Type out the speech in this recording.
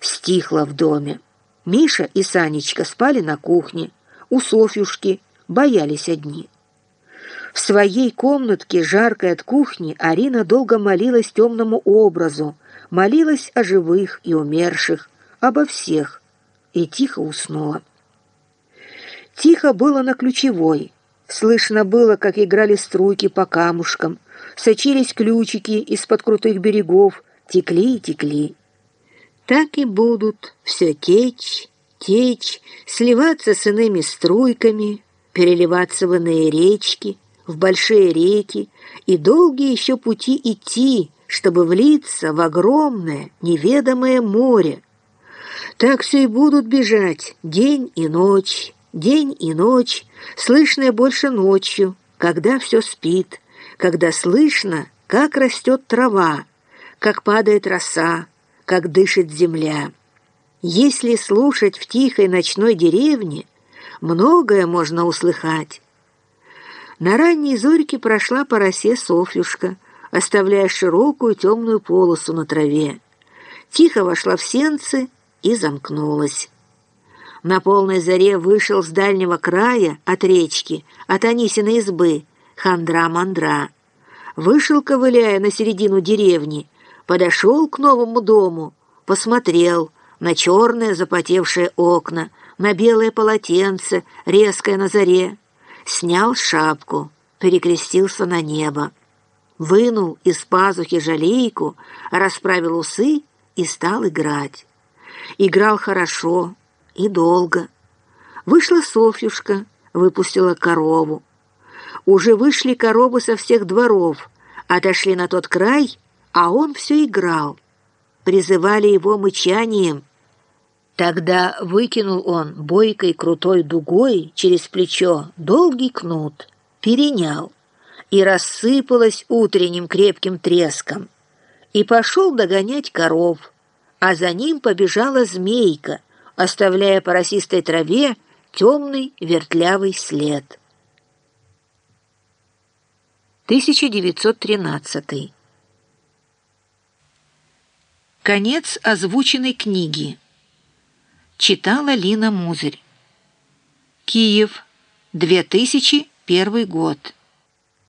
стихло в доме. Миша и Санечка спали на кухне, у Софьюшки боялись одни. В своей комнатке, жаркой от кухни, Арина долго молилась темному образу, молилась о живых и умерших, обо всех, и тихо уснула. Тихо было на ключевой. Слышно было, как играли струйки по камушкам, сочились ключики из-под крутых берегов, текли и текли. Так и будут все течь, течь, сливаться с иными струйками, переливаться в иные речки, в большие реки и долгие еще пути идти, чтобы влиться в огромное неведомое море. Так все и будут бежать день и ночь, день и ночь, слышное больше ночью, когда все спит, когда слышно, как растет трава, как падает роса, как дышит земля. Если слушать в тихой ночной деревне, многое можно услыхать. На ранней зорьке прошла по росе Софьюшка, оставляя широкую темную полосу на траве. Тихо вошла в сенцы и замкнулась. На полной заре вышел с дальнего края от речки, от Анисиной избы, хандра-мандра. Вышел, ковыляя на середину деревни, подошел к новому дому, посмотрел на черные запотевшие окна, на белое полотенце, резкое на заре, снял шапку, перекрестился на небо, вынул из пазухи жалейку, расправил усы и стал играть. Играл хорошо и долго. Вышла Софьюшка, выпустила корову. Уже вышли коровы со всех дворов, отошли на тот край, а он все играл. Призывали его мычанием. Тогда выкинул он бойкой крутой дугой через плечо долгий кнут, перенял, и рассыпалась утренним крепким треском. И пошел догонять коров, а за ним побежала змейка, оставляя по росистой траве темный вертлявый след. 1913. Конец озвученной книги. Читала Лина Музырь. Киев, 2001 год.